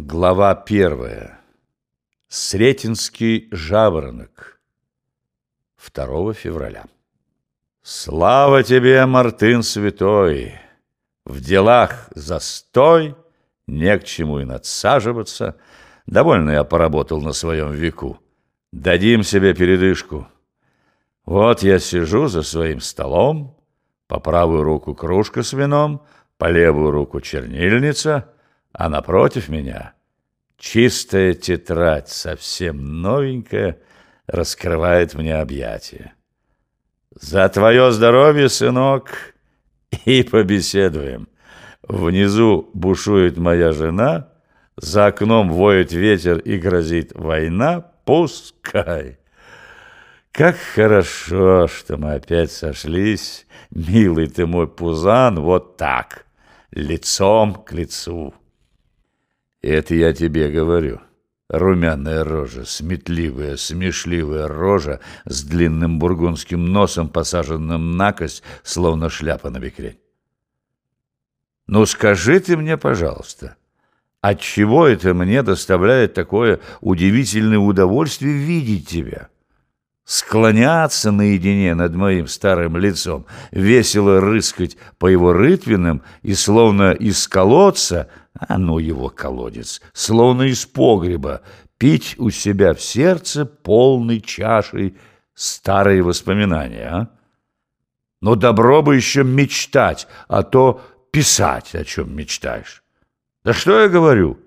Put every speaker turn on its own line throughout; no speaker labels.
Глава первая. Сретенский жаворонок. 2 февраля. Слава тебе, Мартын Святой! В делах застой, не к чему и надсаживаться. Довольно я поработал на своем веку. Дадим себе передышку. Вот я сижу за своим столом, по правую руку кружка с вином, по левую руку чернильница — а напротив меня чистая тетрадь, совсем новенькая, раскрывает мне объятия. «За твое здоровье, сынок!» И побеседуем. Внизу бушует моя жена, за окном воет ветер и грозит война. Пускай! Как хорошо, что мы опять сошлись, милый ты мой Пузан, вот так, лицом к лицу. Это я тебе говорю. Румяная рожа, сметливая, смешливая рожа с длинным бургундским носом, посаженным на кость, словно шляпа на бекрень. Ну скажи ты мне, пожалуйста, отчего это мне доставляет такое удивительное удовольствие видеть тебя? Склоняться наедине над моим старым лицом, весело рыскать по его рытвинам и словно из колодца — а ну его колодец, словно из погреба, пить у себя в сердце полной чашей старые воспоминания, а? Но добро бы еще мечтать, а то писать, о чем мечтаешь. Да что я говорю?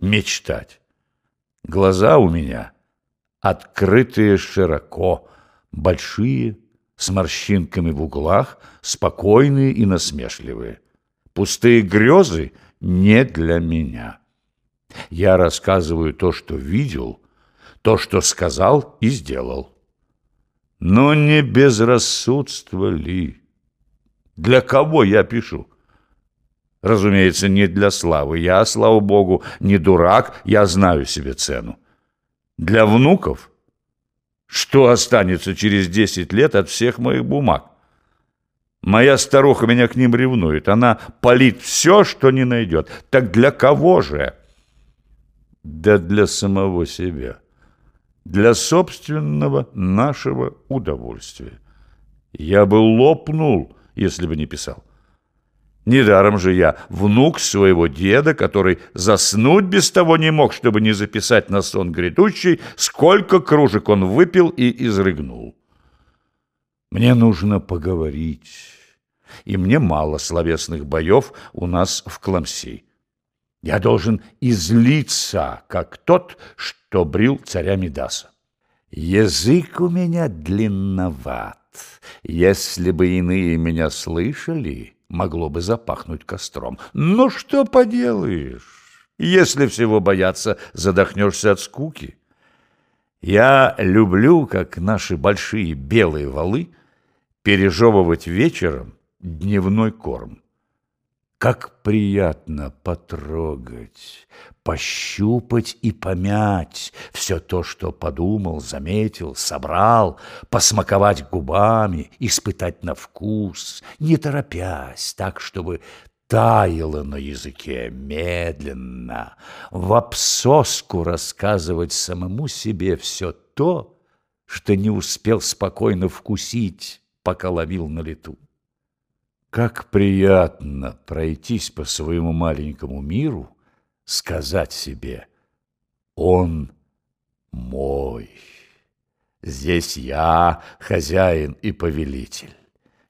Мечтать. Глаза у меня открытые широко, большие, с морщинками в углах, спокойные и насмешливые. Пустые грезы — не для меня. Я рассказываю то, что видел, то, что сказал и сделал. Но не безрассудство ли? Для кого я пишу? Разумеется, не для славы. Я, слава богу, не дурак, я знаю себе цену. Для внуков? Что останется через десять лет от всех моих бумаг? Моя старуха меня к ним ревнует. Она палит все, что не найдет. Так для кого же? Да для самого себя. Для собственного нашего удовольствия. Я бы лопнул, если бы не писал. Недаром же я внук своего деда, который заснуть без того не мог, чтобы не записать на сон грядущий, сколько кружек он выпил и изрыгнул. Мне нужно поговорить, и мне мало словесных боев у нас в Кламси. Я должен излиться, как тот, что брил царя Медаса. Язык у меня длинноват. Если бы иные меня слышали, могло бы запахнуть костром. Но что поделаешь, если всего бояться, задохнешься от скуки. Я люблю, как наши большие белые валы, пережевывать вечером дневной корм. Как приятно потрогать, пощупать и помять все то, что подумал, заметил, собрал, посмаковать губами, испытать на вкус, не торопясь, так, чтобы таяло на языке медленно, в обсоску рассказывать самому себе все то, что не успел спокойно вкусить, пока ловил на лету. Как приятно пройтись по своему маленькому миру, сказать себе «Он мой». Здесь я хозяин и повелитель.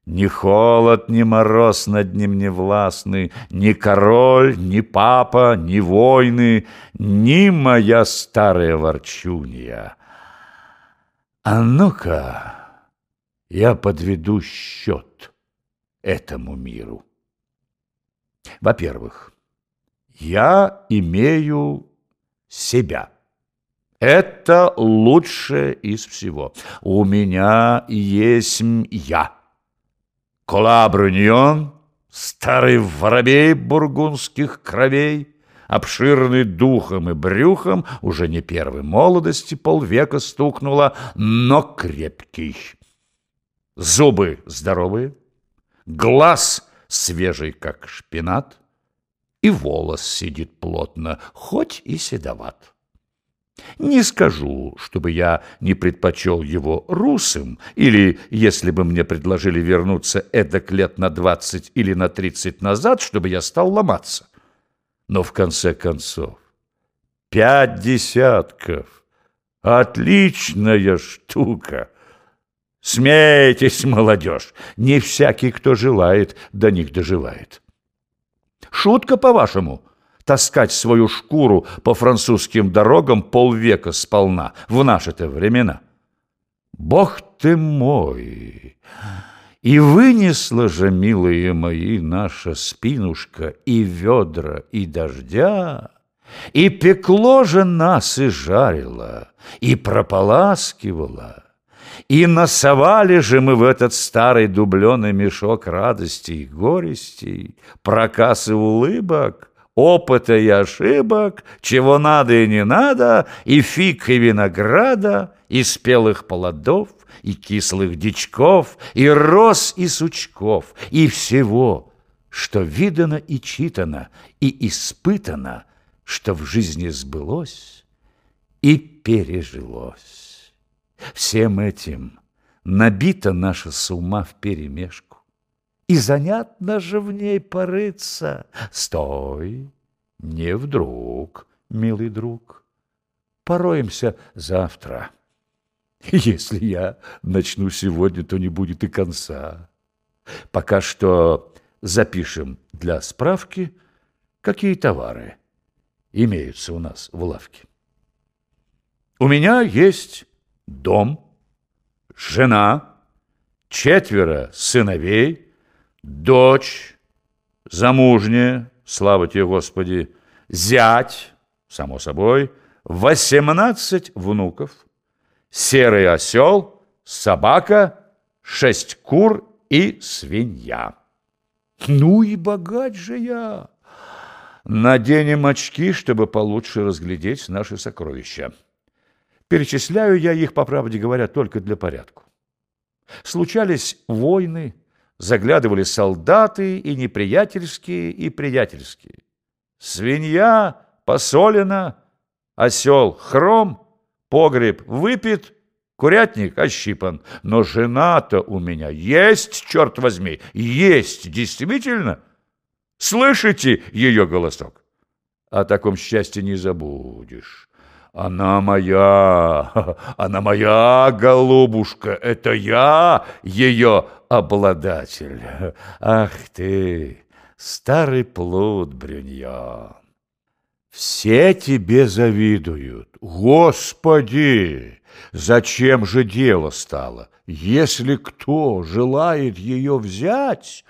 Ни холод, ни мороз над ним не властны, Ни король, ни папа, ни войны, Ни моя старая ворчунья. А ну-ка я подведу счет этому миру. Во-первых, я имею себя. Это лучшее из всего. У меня есть я. Колабруньон, старый воробей бургундских кровей, обширный духом и брюхом, уже не первой молодости полвека стукнуло, но крепкий. Зубы здоровые, глаз свежий, как шпинат, и волос сидит плотно, хоть и седоват. Не скажу, чтобы я не предпочел его русым, или, если бы мне предложили вернуться эдак лет на двадцать или на тридцать назад, чтобы я стал ломаться. Но в конце концов, пять десятков — отличная штука. Смейтесь, молодежь, не всякий, кто желает, до них доживает. Шутка, по-вашему, таскать свою шкуру по французским дорогам полвека сполна в наши-то времена. Бог ты мой! И вынесла же, милые мои, наша спинушка и ведра, и дождя, и пекло же нас и жарило, и прополаскивало, и носовали же мы в этот старый дубленый мешок радостей и горестей, проказ и улыбок, опыта и ошибок, чего надо и не надо, и фиг и винограда, и спелых плодов, и кислых дичков, и роз и сучков, и всего, что видано и читано, и испытано, что в жизни сбылось и пережилось. Всем этим набита наша сума вперемешку. И занятно же в ней порыться. Стой, не вдруг, милый друг, пороемся завтра. Если я начну сегодня, то не будет и конца. Пока что запишем для справки, какие товары имеются у нас в лавке. У меня есть дом, жена, четверо сыновей, дочь, замужняя, слава тебе, Господи, зять, само собой, восемнадцать внуков, серый осел, собака, шесть кур и свинья. Ну и богат же я! Наденем очки, чтобы получше разглядеть наши сокровища. Перечисляю я их, по правде говоря, только для порядка. Случались войны, заглядывали солдаты и неприятельские, и приятельские. Свинья посолена, осел хром, погреб выпит, курятник ощипан. Но жена-то у меня есть, черт возьми, есть, действительно. Слышите ее голосок? О таком счастье не забудешь. Она моя, она моя голубушка, это я ее обладатель. Ах ты, старый плут Брюньон. Все тебе завидуют. Господи, зачем же дело стало? Если кто желает ее взять,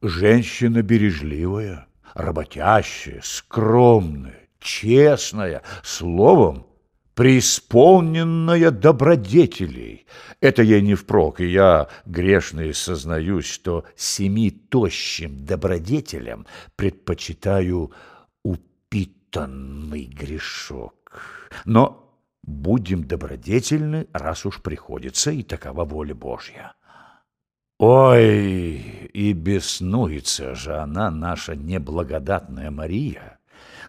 женщина бережливая, работящая, скромная, честная, словом, преисполненная добродетелей. Это ей не впрок, и я, грешный, сознаюсь, что семи тощим добродетелям предпочитаю упитанный грешок. Но будем добродетельны, раз уж приходится, и такова воля Божья. Ой, и беснуется же она, наша неблагодатная Мария,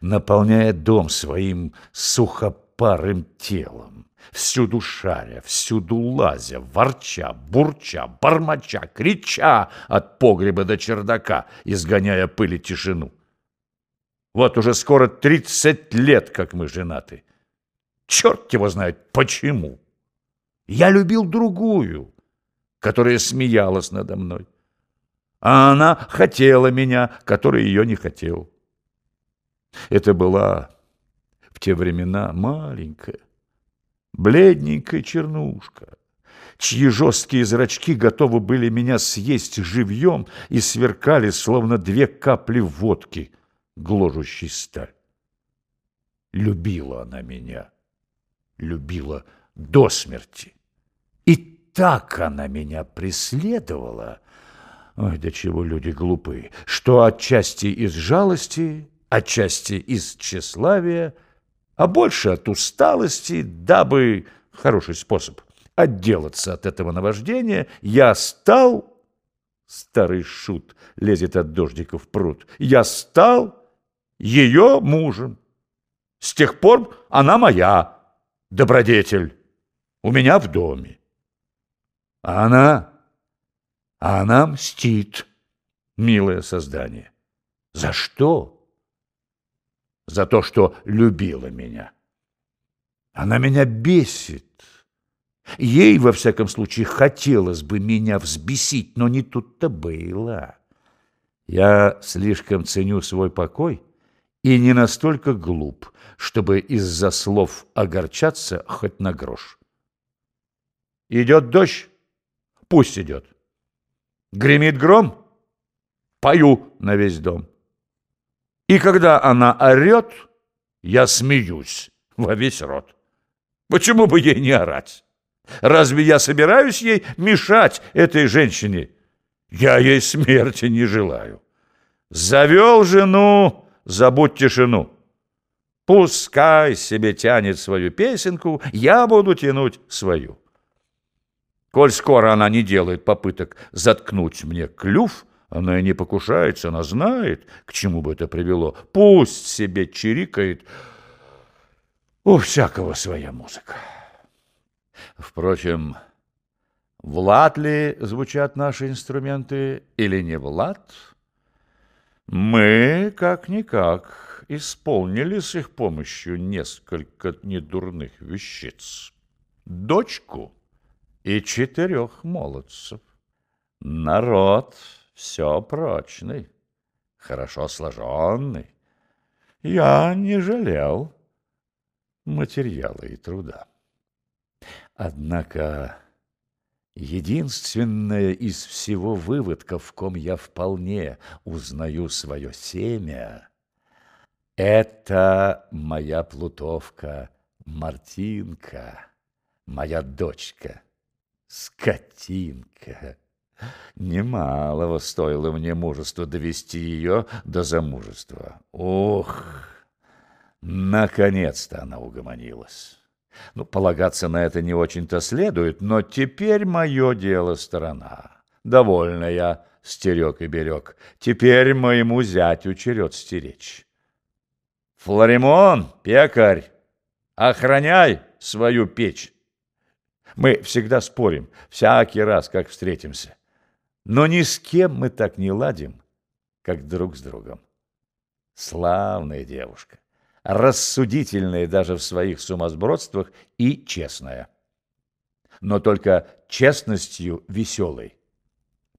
наполняя дом своим сухопарым телом, всюду шаря, всюду лазя, ворча, бурча, бормоча, крича от погреба до чердака, изгоняя пыль и тишину. Вот уже скоро тридцать лет, как мы женаты. Черт его знает, почему. Я любил другую, которая смеялась надо мной. А она хотела меня, который ее не хотел. Это была в те времена маленькая, бледненькая чернушка, чьи жесткие зрачки готовы были меня съесть живьем и сверкали, словно две капли водки, гложущей сталь. Любила она меня, любила до смерти. И так она меня преследовала, ой, до чего люди глупые, что отчасти из жалости отчасти из тщеславия, а больше от усталости, дабы, хороший способ, отделаться от этого наваждения, я стал, старый шут лезет от дождика в пруд, я стал ее мужем. С тех пор она моя добродетель у меня в доме. А она, а она мстит, милое создание. За что? За то, что любила меня. Она меня бесит. Ей, во всяком случае, хотелось бы меня взбесить, но не тут-то было. Я слишком ценю свой покой и не настолько глуп, чтобы из-за слов огорчаться хоть на грош. Идет дождь? Пусть идет. Гремит гром? Пою на весь дом. И когда она орет, я смеюсь во весь рот. Почему бы ей не орать? Разве я собираюсь ей мешать этой женщине? Я ей смерти не желаю. Завел жену, забудь тишину. Пускай себе тянет свою песенку, я буду тянуть свою. Коль скоро она не делает попыток заткнуть мне клюв, она и не покушается, она знает, к чему бы это привело. Пусть себе чирикает. У всякого своя музыка. Впрочем, Влад ли звучат наши инструменты или не Влад? Мы, как-никак, исполнили с их помощью несколько недурных вещиц. Дочку и четырех молодцев. Народ все прочный, хорошо сложенный. Я не жалел материала и труда. Однако единственное из всего выводка, в ком я вполне узнаю свое семя, это моя плутовка Мартинка, моя дочка, скотинка. Немалого стоило мне мужество довести ее до замужества. Ох, наконец-то она угомонилась. Ну, полагаться на это не очень-то следует, но теперь мое дело сторона. Довольно я стерег и берег. Теперь моему зятю черед стеречь. Флоримон, пекарь, охраняй свою печь. Мы всегда спорим, всякий раз, как встретимся. Но ни с кем мы так не ладим, как друг с другом. Славная девушка рассудительная даже в своих сумасбродствах и честная. Но только честностью веселой,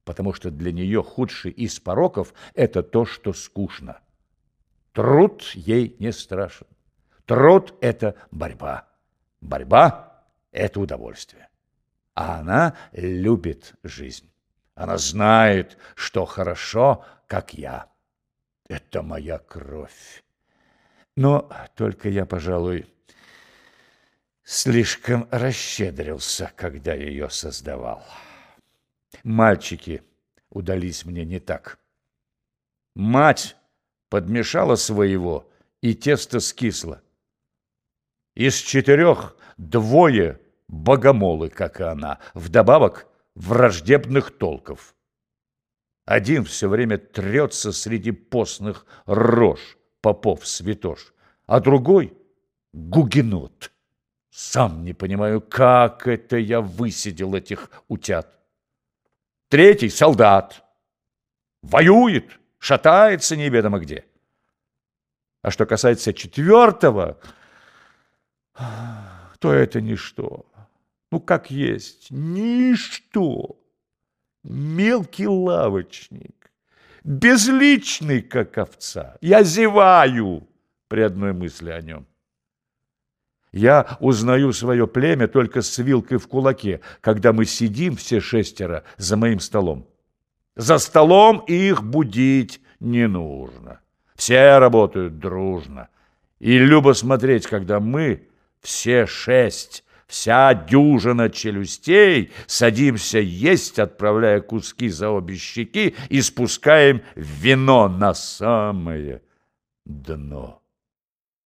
потому что для нее худший из пороков – это то, что скучно. Труд ей не страшен. Труд – это борьба. Борьба – это удовольствие. А она любит жизнь. Она знает, что хорошо, как я. Это моя кровь. Но только я, пожалуй, слишком расщедрился, когда ее создавал. Мальчики удались мне не так. Мать подмешала своего, и тесто скисло. Из четырех двое богомолы, как и она, вдобавок враждебных толков. Один все время трется среди постных рож, попов святош, а другой — гугенот. Сам не понимаю, как это я высидел этих утят. Третий — солдат. Воюет, шатается неведомо где. А что касается четвертого, то это ничто. Ну, как есть, ничто. Мелкий лавочник безличный, как овца. Я зеваю при одной мысли о нем. Я узнаю свое племя только с вилкой в кулаке, когда мы сидим все шестеро за моим столом. За столом их будить не нужно. Все работают дружно. И любо смотреть, когда мы, все шесть, Вся дюжина челюстей садимся есть, отправляя куски за обе щеки и спускаем вино на самое дно.